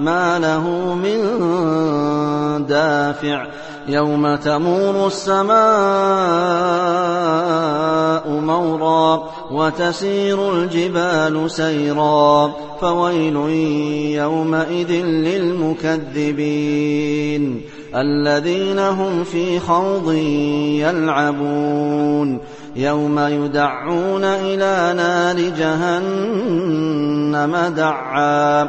ما له من دافع يوم تمور السماء مورا وتسير الجبال سيرا فويل يومئذ للمكذبين الذين هم في خوض يلعبون يوم يدعون إلى نار جهنم دعا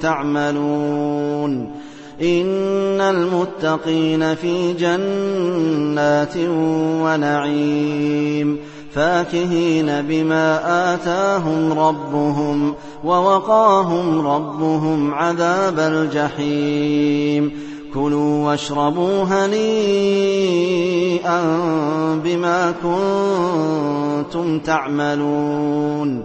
تعملون إن المتقين في جنات ونعيم فاكهين بما آتاهم ربهم ووقاهم ربهم عذاب الجحيم كلوا واشربوا هنيئا بما كنتم تعملون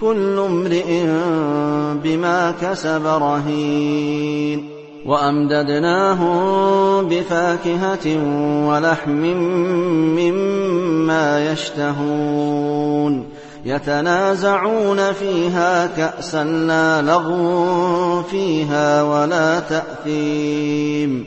كل امرئ بما كسب رهين. وأمددناهم بفاكهة ولحم مما يشتهون. يتنازعون فيها كأسا لا لغو فيها ولا تأثيم.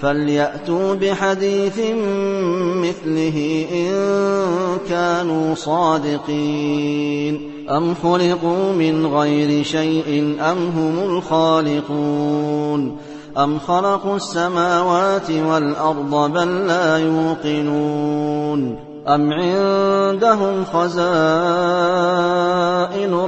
فليأتوا بحديث مثله إن كانوا صادقين. أم خلقوا من غير شيء أم هم الخالقون؟ أم خلقوا السماوات والأرض بل لا يوقنون؟ أم عندهم خزائن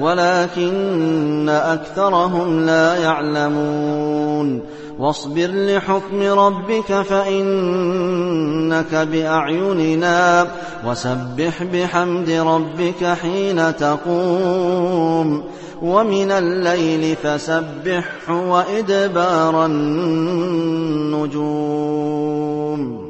ولكن أكثرهم لا يعلمون. واصبر لحكم ربك فإنك بأعيننا وسبح بحمد ربك حين تقوم. ومن الليل فسبحه وإدبار النجوم.